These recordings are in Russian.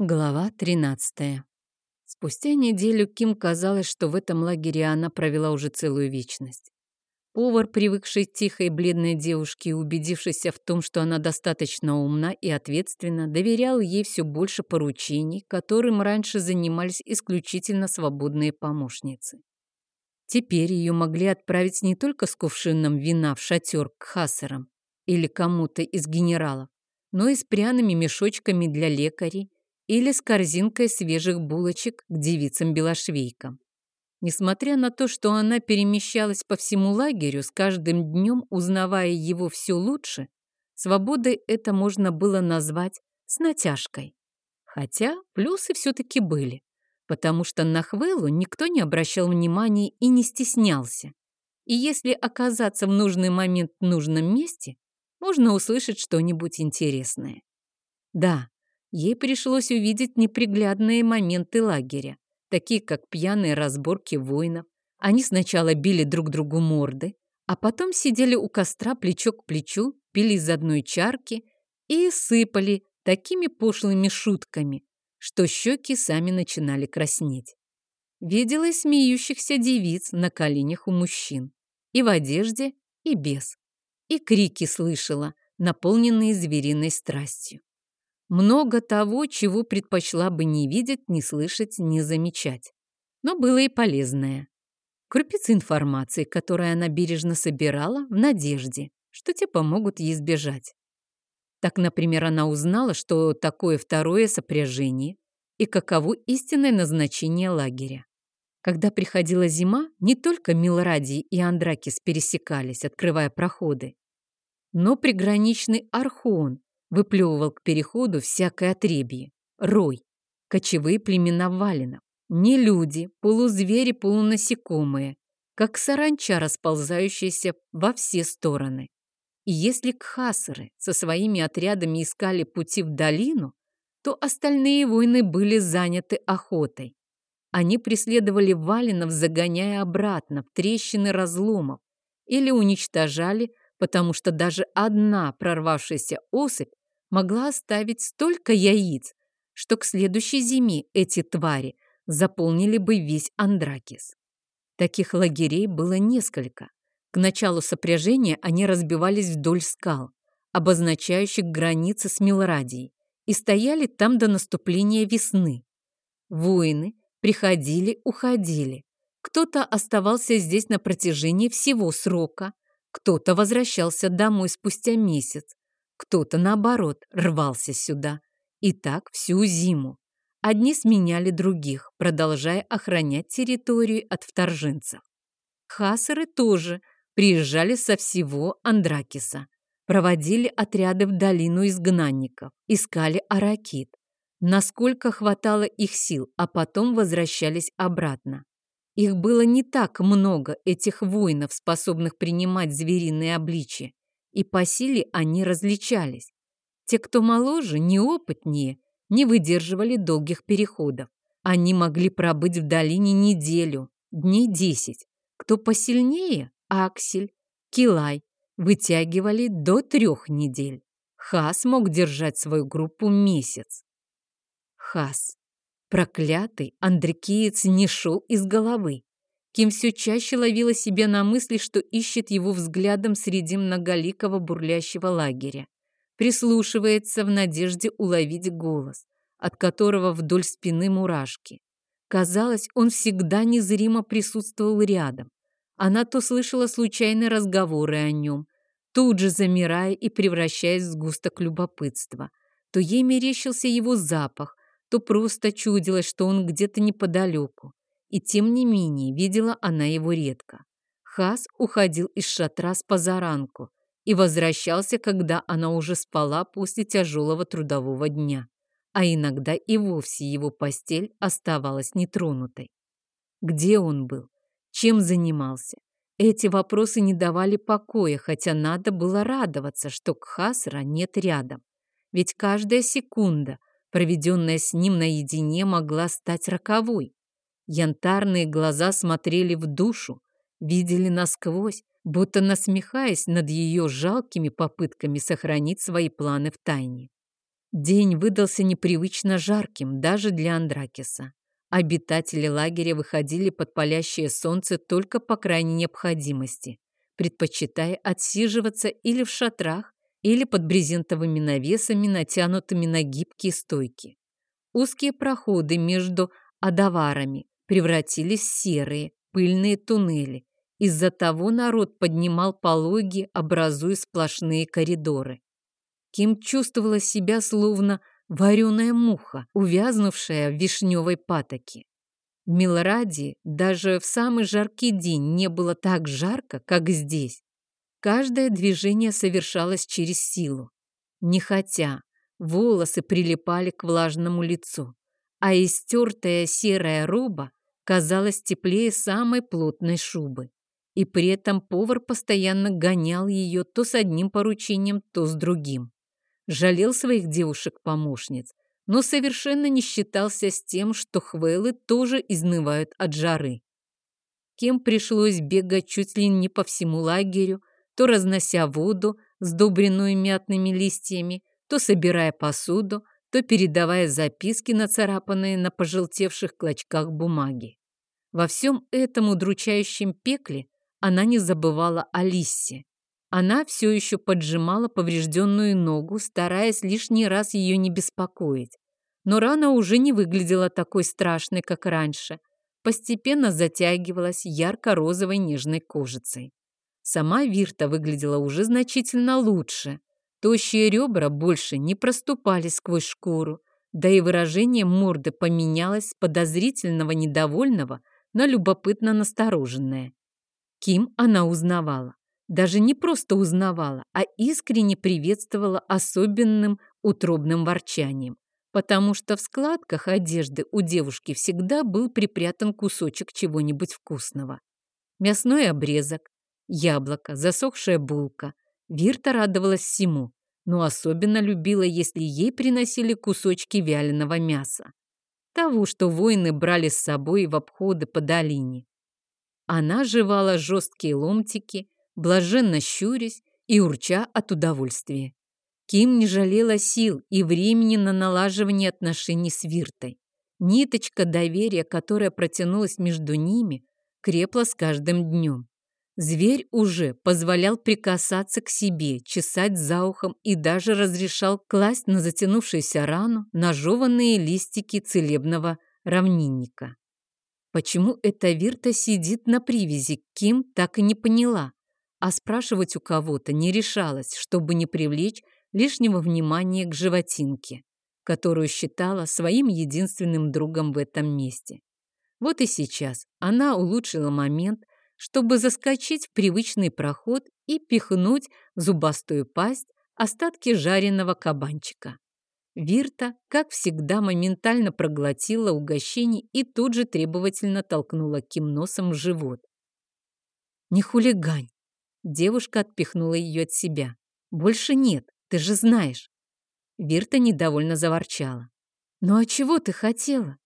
Глава 13. Спустя неделю Ким казалось, что в этом лагере она провела уже целую вечность. Повар, привыкший к тихой бледной девушке и убедившийся в том, что она достаточно умна и ответственна, доверял ей все больше поручений, которым раньше занимались исключительно свободные помощницы. Теперь ее могли отправить не только с кувшином вина в шатер к хасерам или кому-то из генералов, но и с пряными мешочками для лекарей, или с корзинкой свежих булочек к девицам-белошвейкам. Несмотря на то, что она перемещалась по всему лагерю, с каждым днем узнавая его все лучше, свободой это можно было назвать с натяжкой. Хотя плюсы все-таки были, потому что на Хвелу никто не обращал внимания и не стеснялся. И если оказаться в нужный момент в нужном месте, можно услышать что-нибудь интересное. Да, Ей пришлось увидеть неприглядные моменты лагеря, такие как пьяные разборки воинов. Они сначала били друг другу морды, а потом сидели у костра плечо к плечу, пили из одной чарки и сыпали такими пошлыми шутками, что щеки сами начинали краснеть. Видела и смеющихся девиц на коленях у мужчин, и в одежде, и без. И крики слышала, наполненные звериной страстью. Много того, чего предпочла бы не видеть, не слышать, не замечать. Но было и полезное. Крупицы информации, которые она бережно собирала, в надежде, что те помогут ей избежать. Так, например, она узнала, что такое второе сопряжение и каково истинное назначение лагеря. Когда приходила зима, не только Милрадий и Андракис пересекались, открывая проходы, но приграничный Архон выплевывал к переходу всякое отребье, рой, кочевые племена валинов, не люди, полузвери, полунасекомые, как саранча, расползающаяся во все стороны. И если кхасеры со своими отрядами искали пути в долину, то остальные воины были заняты охотой. Они преследовали валинов, загоняя обратно в трещины разломов, или уничтожали, потому что даже одна прорвавшаяся особь могла оставить столько яиц, что к следующей зиме эти твари заполнили бы весь Андракис. Таких лагерей было несколько. К началу сопряжения они разбивались вдоль скал, обозначающих границы с Милрадией, и стояли там до наступления весны. Воины приходили, уходили. Кто-то оставался здесь на протяжении всего срока, кто-то возвращался домой спустя месяц, кто-то, наоборот, рвался сюда. И так всю зиму. Одни сменяли других, продолжая охранять территорию от вторженцев. Хасеры тоже приезжали со всего Андракиса, проводили отряды в долину изгнанников, искали аракит, насколько хватало их сил, а потом возвращались обратно. Их было не так много, этих воинов, способных принимать звериные обличия, и по силе они различались. Те, кто моложе, неопытнее, не выдерживали долгих переходов. Они могли пробыть в долине неделю, дней десять. Кто посильнее – Аксель, Килай – вытягивали до трех недель. Хас мог держать свою группу месяц. Хас. Проклятый андрекиец не шел из головы. Ким все чаще ловила себя на мысли, что ищет его взглядом среди многоликого бурлящего лагеря. Прислушивается в надежде уловить голос, от которого вдоль спины мурашки. Казалось, он всегда незримо присутствовал рядом. Она то слышала случайные разговоры о нем, тут же замирая и превращаясь в сгусток любопытства. То ей мерещился его запах, то просто чудилось, что он где-то неподалеку. И тем не менее видела она его редко. Хас уходил из шатра с позаранку и возвращался, когда она уже спала после тяжелого трудового дня. А иногда и вовсе его постель оставалась нетронутой. Где он был? Чем занимался? Эти вопросы не давали покоя, хотя надо было радоваться, что Кхасра нет рядом. Ведь каждая секунда, проведенная с ним наедине, могла стать роковой. Янтарные глаза смотрели в душу, видели насквозь, будто насмехаясь над ее жалкими попытками сохранить свои планы в тайне. День выдался непривычно жарким даже для Андракиса. Обитатели лагеря выходили под палящее солнце только по крайней необходимости, предпочитая отсиживаться или в шатрах, или под брезентовыми навесами, натянутыми на гибкие стойки. Узкие проходы между адаварами превратились в серые, пыльные туннели. Из-за того народ поднимал пологи, образуя сплошные коридоры. Ким чувствовала себя словно вареная муха, увязнувшая в вишневой патоке. В Милраде даже в самый жаркий день не было так жарко, как здесь. Каждое движение совершалось через силу. Не хотя, волосы прилипали к влажному лицу, а истертая серая роба казалась теплее самой плотной шубы. И при этом повар постоянно гонял ее то с одним поручением, то с другим. Жалел своих девушек-помощниц, но совершенно не считался с тем, что хвелы тоже изнывают от жары. Кем пришлось бегать чуть ли не по всему лагерю, то разнося воду, сдобренную мятными листьями, то собирая посуду, то передавая записки, нацарапанные на пожелтевших клочках бумаги. Во всем этом удручающем пекле она не забывала о Лиссе. Она все еще поджимала поврежденную ногу, стараясь лишний раз ее не беспокоить. Но рана уже не выглядела такой страшной, как раньше. Постепенно затягивалась ярко-розовой нежной кожицей. Сама Вирта выглядела уже значительно лучше. Тощие ребра больше не проступали сквозь шкуру, да и выражение морды поменялось с подозрительного недовольного на любопытно настороженное. Ким она узнавала. Даже не просто узнавала, а искренне приветствовала особенным утробным ворчанием, потому что в складках одежды у девушки всегда был припрятан кусочек чего-нибудь вкусного. Мясной обрезок, Яблоко, засохшая булка. Вирта радовалась всему, но особенно любила, если ей приносили кусочки вяленого мяса. Того, что воины брали с собой в обходы по долине. Она жевала жесткие ломтики, блаженно щурясь и урча от удовольствия. Ким не жалела сил и времени на налаживание отношений с Виртой. Ниточка доверия, которая протянулась между ними, крепла с каждым днем. Зверь уже позволял прикасаться к себе, чесать за ухом и даже разрешал класть на затянувшуюся рану нажеванные листики целебного равнинника. Почему эта Вирта сидит на привязи, Ким так и не поняла, а спрашивать у кого-то не решалась, чтобы не привлечь лишнего внимания к животинке, которую считала своим единственным другом в этом месте. Вот и сейчас она улучшила момент, чтобы заскочить в привычный проход и пихнуть в зубастую пасть остатки жареного кабанчика. Вирта, как всегда, моментально проглотила угощение и тут же требовательно толкнула Ким носом в живот. «Не хулигань!» Девушка отпихнула ее от себя. «Больше нет, ты же знаешь!» Вирта недовольно заворчала. «Ну а чего ты хотела?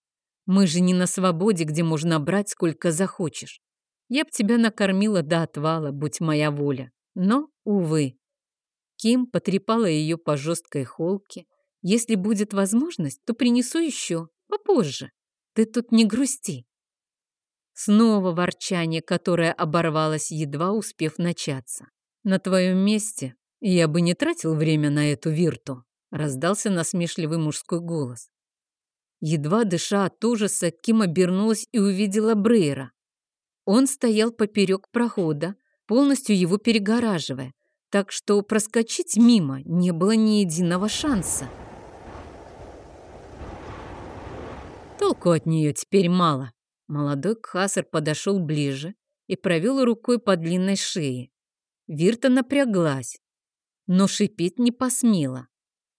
Мы же не на свободе, где можно брать сколько захочешь. Я б тебя накормила до отвала, будь моя воля. Но, увы. Ким потрепала ее по жесткой холке. Если будет возможность, то принесу еще, попозже. Ты тут не грусти. Снова ворчание, которое оборвалось, едва успев начаться. На твоем месте я бы не тратил время на эту вирту, раздался насмешливый мужской голос. Едва дыша от ужаса, Ким обернулась и увидела Брейра. Он стоял поперек прохода, полностью его перегораживая, так что проскочить мимо не было ни единого шанса. Толку от нее теперь мало. Молодой Кхасар подошел ближе и провел рукой по длинной шее. Вирта напряглась, но шипеть не посмела.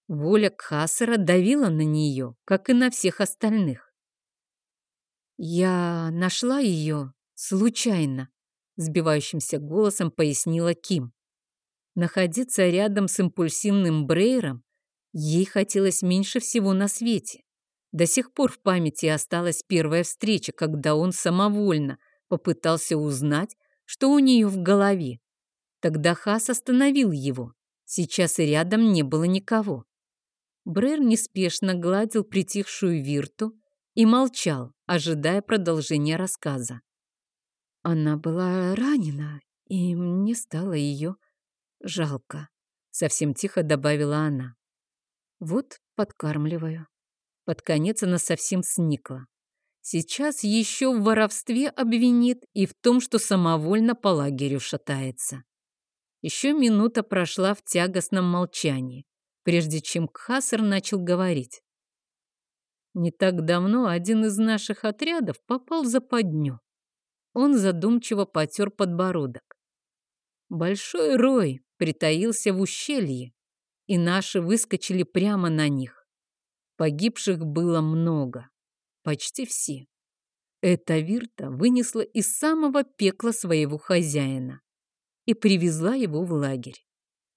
Воля Кхасара давила на нее, как и на всех остальных. «Я нашла ее Случайно, сбивающимся голосом пояснила Ким. Находиться рядом с импульсивным Брейером ей хотелось меньше всего на свете. До сих пор в памяти осталась первая встреча, когда он самовольно попытался узнать, что у нее в голове. Тогда Хас остановил его. Сейчас и рядом не было никого. Брэр неспешно гладил притихшую Вирту и молчал, ожидая продолжения рассказа. Она была ранена, и мне стало ее жалко, совсем тихо добавила она. Вот подкармливаю. Под конец она совсем сникла. Сейчас еще в воровстве обвинит и в том, что самовольно по лагерю шатается. Еще минута прошла в тягостном молчании, прежде чем Кхасар начал говорить. Не так давно один из наших отрядов попал в западню. Он задумчиво потер подбородок. Большой рой притаился в ущелье, и наши выскочили прямо на них. Погибших было много, почти все. Эта Вирта вынесла из самого пекла своего хозяина и привезла его в лагерь.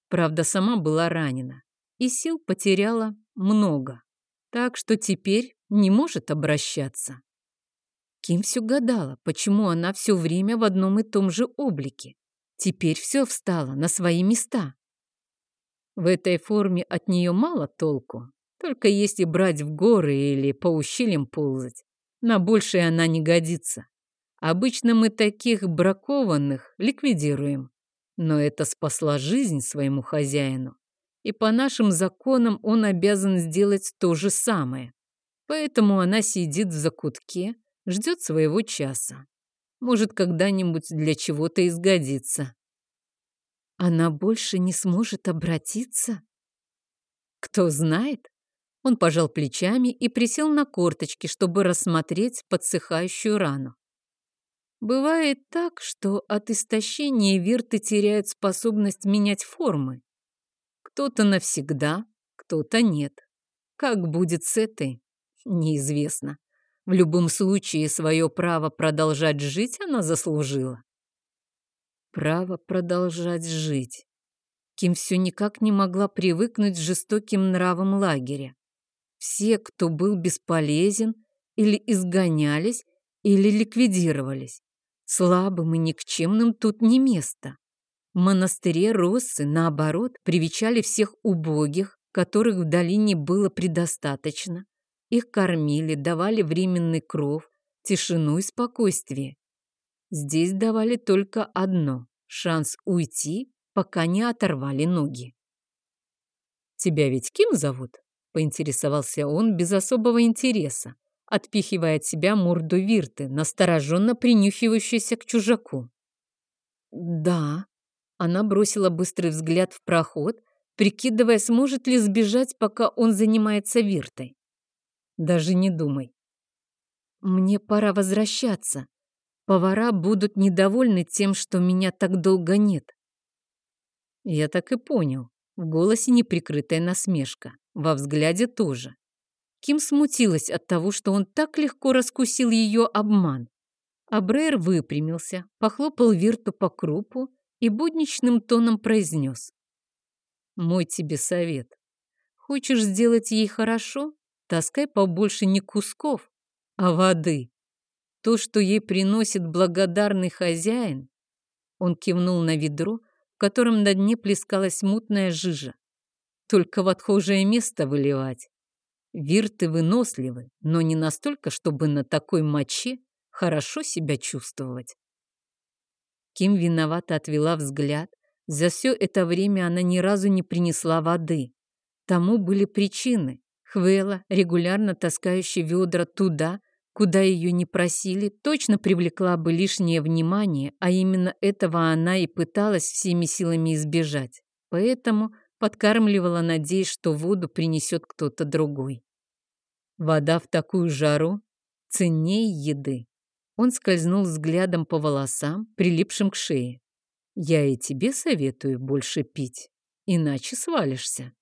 Правда, сама была ранена и сил потеряла много, так что теперь не может обращаться. Ким все гадала, почему она все время в одном и том же облике. Теперь все встало на свои места. В этой форме от нее мало толку, только если брать в горы или по ущельям ползать. На большее она не годится. Обычно мы таких бракованных ликвидируем. Но это спасла жизнь своему хозяину. И по нашим законам он обязан сделать то же самое. Поэтому она сидит в закутке, ждет своего часа. Может, когда-нибудь для чего-то изгодится. Она больше не сможет обратиться? Кто знает? Он пожал плечами и присел на корточки, чтобы рассмотреть подсыхающую рану. Бывает так, что от истощения вирты теряют способность менять формы. Кто-то навсегда, кто-то нет. Как будет с этой, неизвестно. В любом случае, свое право продолжать жить она заслужила. Право продолжать жить. Ким все никак не могла привыкнуть к жестоким нравам лагеря. Все, кто был бесполезен, или изгонялись, или ликвидировались. Слабым и никчемным тут не место. В монастыре Россы, наоборот, привечали всех убогих, которых в долине было предостаточно. Их кормили, давали временный кров, тишину и спокойствие. Здесь давали только одно — шанс уйти, пока не оторвали ноги. «Тебя ведь Ким зовут?» — поинтересовался он без особого интереса, отпихивая от себя морду Вирты, настороженно принюхивающейся к чужаку. «Да». Она бросила быстрый взгляд в проход, прикидывая, сможет ли сбежать, пока он занимается Виртой. Даже не думай. Мне пора возвращаться. Повара будут недовольны тем, что меня так долго нет. Я так и понял. В голосе неприкрытая насмешка. Во взгляде тоже. Ким смутилась от того, что он так легко раскусил ее обман. А Брейр выпрямился, похлопал Вирту по крупу и будничным тоном произнес. «Мой тебе совет. Хочешь сделать ей хорошо? Таскай побольше не кусков, а воды. То, что ей приносит благодарный хозяин. Он кивнул на ведро, в котором на дне плескалась мутная жижа. Только в отхожее место выливать. Вирты выносливы, но не настолько, чтобы на такой моче хорошо себя чувствовать. Ким виновато отвела взгляд. За все это время она ни разу не принесла воды. Тому были причины. Хвела, регулярно таскающая ведра туда, куда ее не просили, точно привлекла бы лишнее внимание, а именно этого она и пыталась всеми силами избежать. Поэтому подкармливала, надеясь, что воду принесет кто-то другой. Вода в такую жару ценнее еды. Он скользнул взглядом по волосам, прилипшим к шее. Я и тебе советую больше пить, иначе свалишься.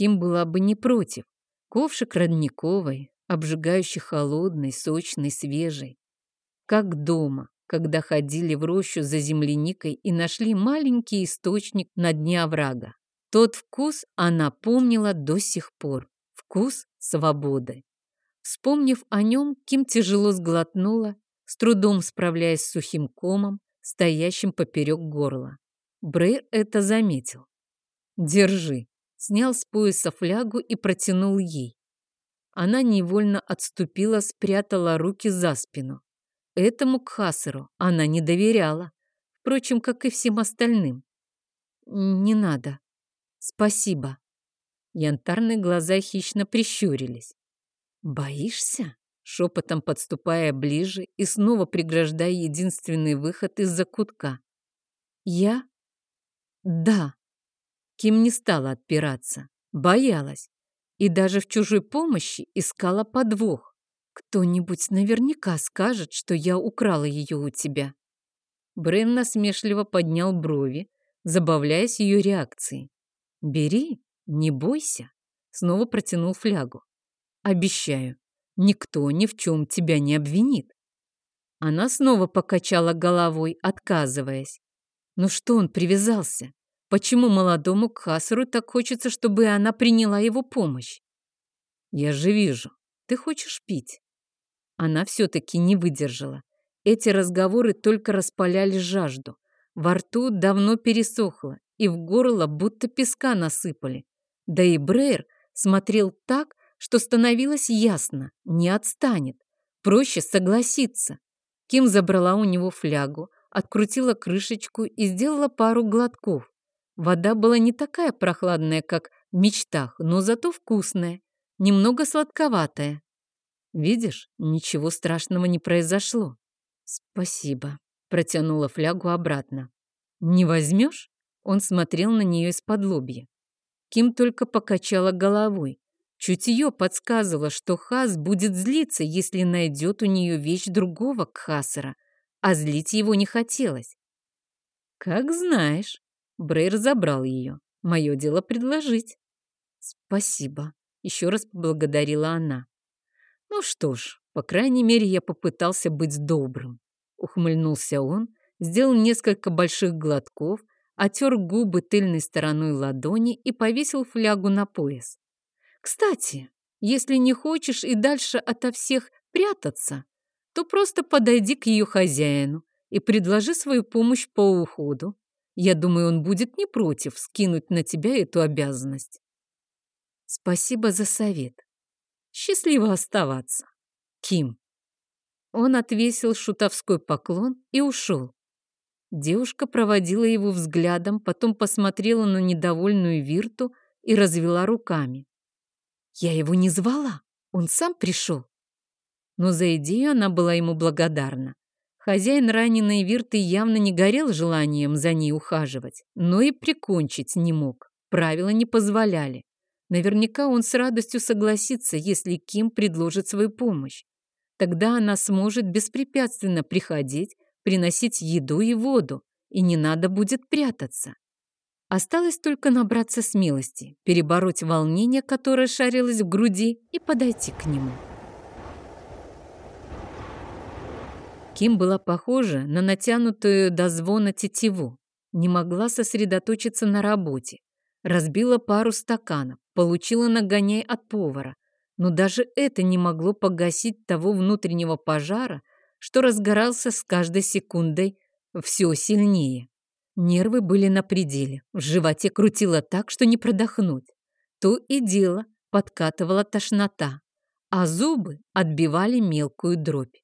Ким была бы не против. Ковшик родниковый, обжигающий холодный, сочный, свежий. Как дома, когда ходили в рощу за земляникой и нашли маленький источник на дне оврага. Тот вкус она помнила до сих пор. Вкус свободы. Вспомнив о нем, Ким тяжело сглотнула, с трудом справляясь с сухим комом, стоящим поперек горла. Брейр это заметил. «Держи», снял с пояса флягу и протянул ей. Она невольно отступила, спрятала руки за спину. Этому Кхасеру она не доверяла, впрочем, как и всем остальным. «Не надо. Спасибо». Янтарные глаза хищно прищурились. «Боишься?» Шепотом подступая ближе и снова преграждая единственный выход из-за кутка. «Я?» «Да». Ким не стала отпираться, боялась и даже в чужой помощи искала подвох. Кто-нибудь наверняка скажет, что я украла ее у тебя. Брен насмешливо поднял брови, забавляясь ее реакцией. «Бери, не бойся», — снова протянул флягу. «Обещаю, никто ни в чем тебя не обвинит». Она снова покачала головой, отказываясь. Ну что он привязался? Почему молодому Кхасару так хочется, чтобы она приняла его помощь? Я же вижу, ты хочешь пить. Она все-таки не выдержала. Эти разговоры только распаляли жажду. Во рту давно пересохло, и в горло будто песка насыпали. Да и Брейр смотрел так, что становилось ясно, не отстанет. Проще согласиться. Ким забрала у него флягу, открутила крышечку и сделала пару глотков. Вода была не такая прохладная, как в мечтах, но зато вкусная, немного сладковатая. Видишь, ничего страшного не произошло. Спасибо, протянула флягу обратно. Не возьмешь? Он смотрел на нее из-под лобья. Ким только покачала головой. Чутье подсказывало, что Хас будет злиться, если найдет у нее вещь другого Кхасера, а злить его не хотелось. «Как знаешь», Брейр забрал ее. Мое дело предложить. Спасибо. Еще раз поблагодарила она. Ну что ж, по крайней мере, я попытался быть добрым. Ухмыльнулся он, сделал несколько больших глотков, отер губы тыльной стороной ладони и повесил флягу на пояс. Кстати, если не хочешь и дальше ото всех прятаться, то просто подойди к ее хозяину и предложи свою помощь по уходу. Я думаю, он будет не против скинуть на тебя эту обязанность. Спасибо за совет. Счастливо оставаться. Ким. Он отвесил шутовской поклон и ушел. Девушка проводила его взглядом, потом посмотрела на недовольную Вирту и развела руками. Я его не звала, он сам пришел. Но за идею она была ему благодарна. Хозяин раненой Вирты явно не горел желанием за ней ухаживать, но и прикончить не мог. Правила не позволяли. Наверняка он с радостью согласится, если Ким предложит свою помощь. Тогда она сможет беспрепятственно приходить, приносить еду и воду, и не надо будет прятаться. Осталось только набраться смелости, перебороть волнение, которое шарилось в груди, и подойти к нему. Ким была похожа на натянутую до звона тетиву. Не могла сосредоточиться на работе. Разбила пару стаканов, получила нагоняй от повара. Но даже это не могло погасить того внутреннего пожара, что разгорался с каждой секундой все сильнее. Нервы были на пределе, в животе крутило так, что не продохнуть. То и дело подкатывала тошнота, а зубы отбивали мелкую дробь.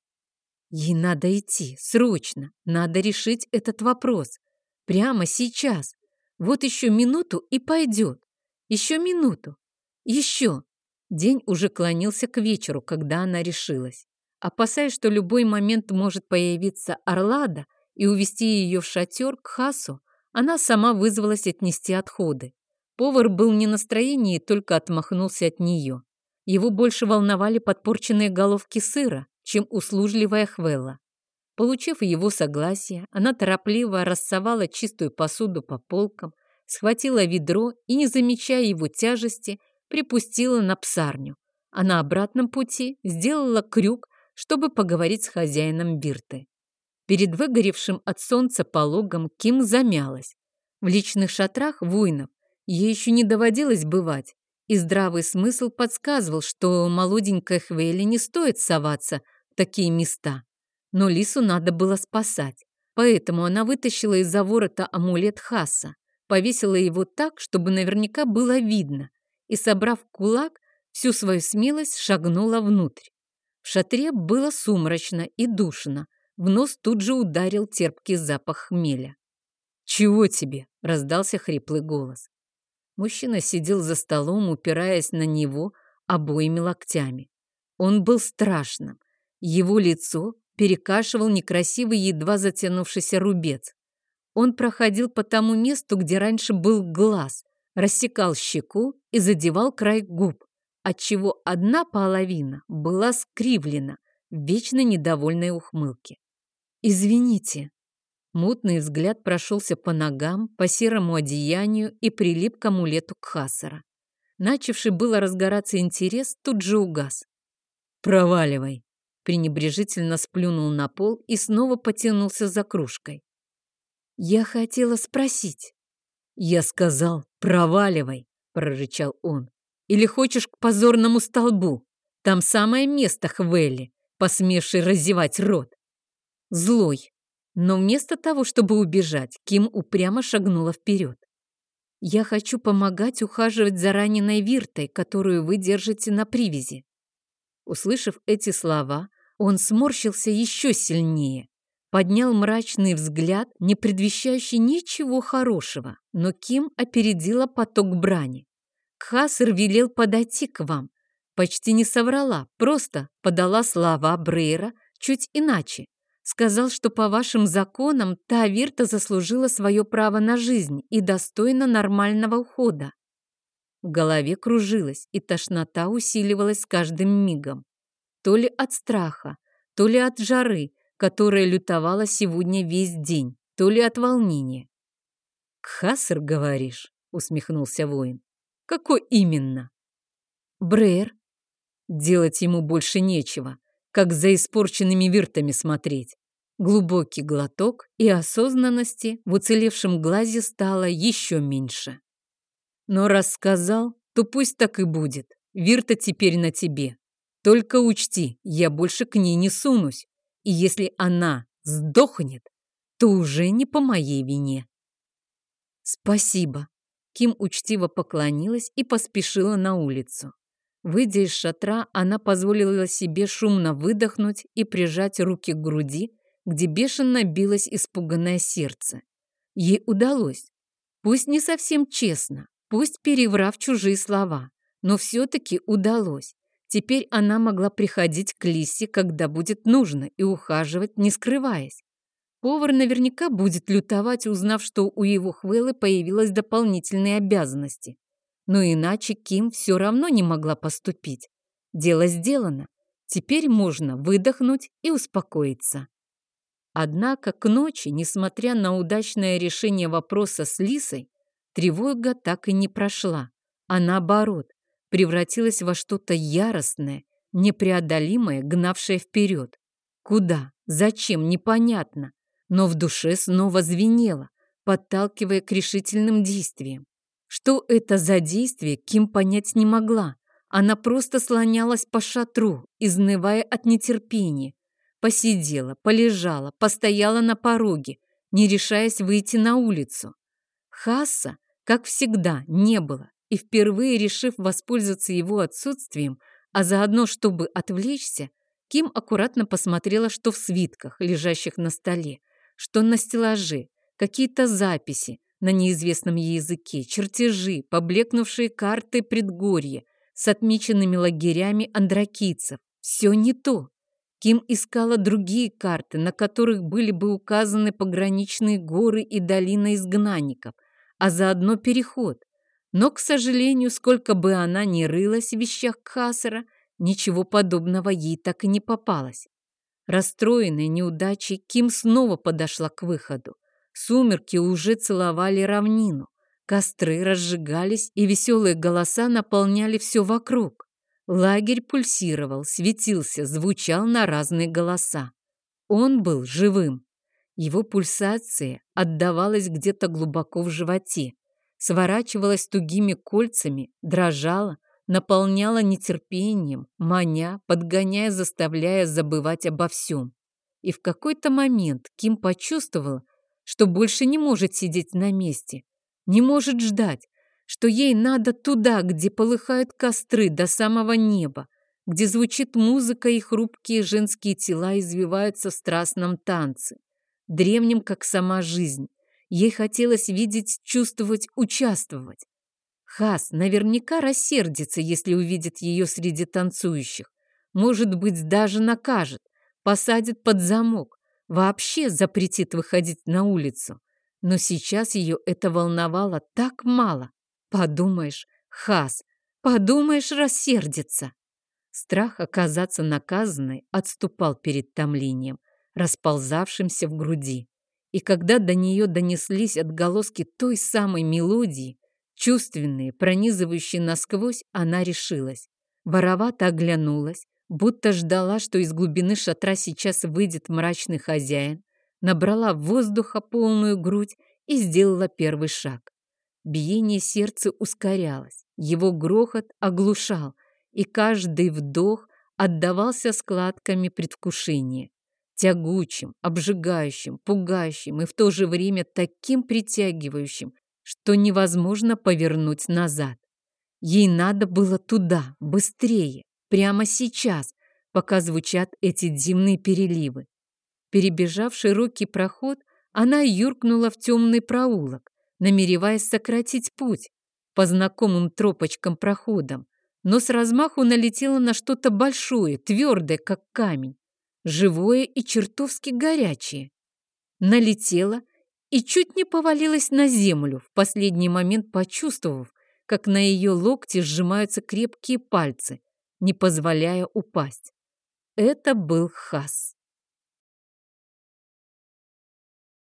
Ей надо идти, срочно. Надо решить этот вопрос. Прямо сейчас. Вот еще минуту и пойдет. Еще минуту. Еще. День уже клонился к вечеру, когда она решилась. Опасаясь, что любой момент может появиться Орлада и увести ее в шатер к Хасу, она сама вызвалась отнести отходы. Повар был не настроении и только отмахнулся от нее. Его больше волновали подпорченные головки сыра, чем услужливая Хвелла. Получив его согласие, она торопливо рассовала чистую посуду по полкам, схватила ведро и, не замечая его тяжести, припустила на псарню, а на обратном пути сделала крюк, чтобы поговорить с хозяином Бирты. Перед выгоревшим от солнца пологом Ким замялась. В личных шатрах воинов ей еще не доводилось бывать, и здравый смысл подсказывал, что молоденькой Хвели не стоит соваться – такие места. Но Лису надо было спасать, поэтому она вытащила из-за ворота амулет Хаса, повесила его так, чтобы наверняка было видно, и, собрав кулак, всю свою смелость шагнула внутрь. В шатре было сумрачно и душно, в нос тут же ударил терпкий запах хмеля. «Чего тебе?» — раздался хриплый голос. Мужчина сидел за столом, упираясь на него обоими локтями. Он был страшным. Его лицо перекашивал некрасивый, едва затянувшийся рубец. Он проходил по тому месту, где раньше был глаз, рассекал щеку и задевал край губ, отчего одна половина была скривлена в вечно недовольной ухмылке. «Извините». Мутный взгляд прошелся по ногам, по серому одеянию и прилип к амулету Кхасара. Начавший было разгораться интерес тут же угас. «Проваливай!» Пренебрежительно сплюнул на пол и снова потянулся за кружкой. «Я хотела спросить». «Я сказал, проваливай!» прорычал он. «Или хочешь к позорному столбу? Там самое место Хвелли, посмевший разевать рот». Злой. Но вместо того, чтобы убежать, Ким упрямо шагнула вперед. «Я хочу помогать ухаживать за раненой Виртой, которую вы держите на привязи». Услышав эти слова, он сморщился еще сильнее, поднял мрачный взгляд, не предвещающий ничего хорошего, но Ким опередила поток брани. Кхасер велел подойти к вам. Почти не соврала, просто подала слова Брейра чуть иначе. Сказал, что по вашим законам та Вирта заслужила свое право на жизнь и достойна нормального ухода. В голове кружилась, и тошнота усиливалась с каждым мигом то ли от страха, то ли от жары, которая лютовала сегодня весь день, то ли от волнения. «Кхаср, говоришь?» — усмехнулся воин. «Какой именно?» «Брейр». Делать ему больше нечего, как за испорченными виртами смотреть. Глубокий глоток и осознанности в уцелевшем глазе стало еще меньше. Но раз сказал, то пусть так и будет. Вирта теперь на тебе. Только учти, я больше к ней не сунусь. И если она сдохнет, то уже не по моей вине. Спасибо. Ким учтиво поклонилась и поспешила на улицу. Выйдя из шатра, она позволила себе шумно выдохнуть и прижать руки к груди, где бешено билось испуганное сердце. Ей удалось. Пусть не совсем честно, пусть переврав чужие слова, но все-таки удалось. Теперь она могла приходить к Лисе, когда будет нужно, и ухаживать, не скрываясь. Повар наверняка будет лютовать, узнав, что у его Хвелы появилась дополнительные обязанности. Но иначе Ким все равно не могла поступить. Дело сделано. Теперь можно выдохнуть и успокоиться. Однако к ночи, несмотря на удачное решение вопроса с Лисой, тревога так и не прошла, а наоборот, превратилась во что-то яростное, непреодолимое, гнавшее вперед. Куда? Зачем? Непонятно. Но в душе снова звенело, подталкивая к решительным действиям. Что это за действие, Ким понять не могла. Она просто слонялась по шатру, изнывая от нетерпения. Посидела, полежала, постояла на пороге, не решаясь выйти на улицу. Хасса, как всегда, не было и впервые решив воспользоваться его отсутствием, а заодно, чтобы отвлечься, Ким аккуратно посмотрела, что в свитках, лежащих на столе, что на стеллаже, какие-то записи на неизвестном языке, чертежи, поблекнувшие карты предгорья с отмеченными лагерями андракийцев. Все не то. Ким искала другие карты, на которых были бы указаны пограничные горы и долина изгнанников, а заодно переход. Но, к сожалению, сколько бы она ни рылась в вещах Кхасара, ничего подобного ей так и не попалось. Расстроенная неудачей, Ким снова подошла к выходу. Сумерки уже целовали равнину. Костры разжигались, и веселые голоса наполняли все вокруг. Лагерь пульсировал, светился, звучал на разные голоса. Он был живым. Его пульсация отдавалась где-то глубоко в животе, сворачивалась тугими кольцами, дрожала, наполняла нетерпением, маня, подгоняя, заставляя забывать обо всем. И в какой-то момент Ким почувствовала, что больше не может сидеть на месте. не может ждать, что ей надо туда, где полыхают костры до самого неба, где звучит музыка и хрупкие женские тела извиваются в страстном танце, древнем, как сама жизнь. Ей хотелось видеть, чувствовать, участвовать. Хас наверняка рассердится, если увидит ее среди танцующих. Может быть, даже накажет, посадит под замок, вообще запретит выходить на улицу. Но сейчас ее это волновало так мало. Подумаешь, Хас, подумаешь, рассердится. Страх оказаться наказанной отступал перед томлением, расползавшимся в груди. И когда до нее донеслись отголоски той самой мелодии, чувственные, пронизывающие насквозь, она решилась. Воровато оглянулась, будто ждала, что из глубины шатра сейчас выйдет мрачный хозяин, набрала воздуха полную грудь и сделала первый шаг. Биение сердца ускорялось, его грохот оглушал, и каждый вдох отдавался складками предвкушения, тягучим, обжигающим, пугающим и в то же время таким притягивающим, что невозможно повернуть назад. Ей надо было туда, быстрее, прямо сейчас, пока звучат эти дивные переливы. Перебежав широкий проход, она юркнула в темный проулок, намереваясь сократить путь по знакомым тропочкам-проходам, но с размаху налетела на что-то большое, твердое, как камень, живое и чертовски горячее. Налетела и чуть не повалилась на землю, в последний момент почувствовав, как на ее локте сжимаются крепкие пальцы, не позволяя упасть. Это был Хас.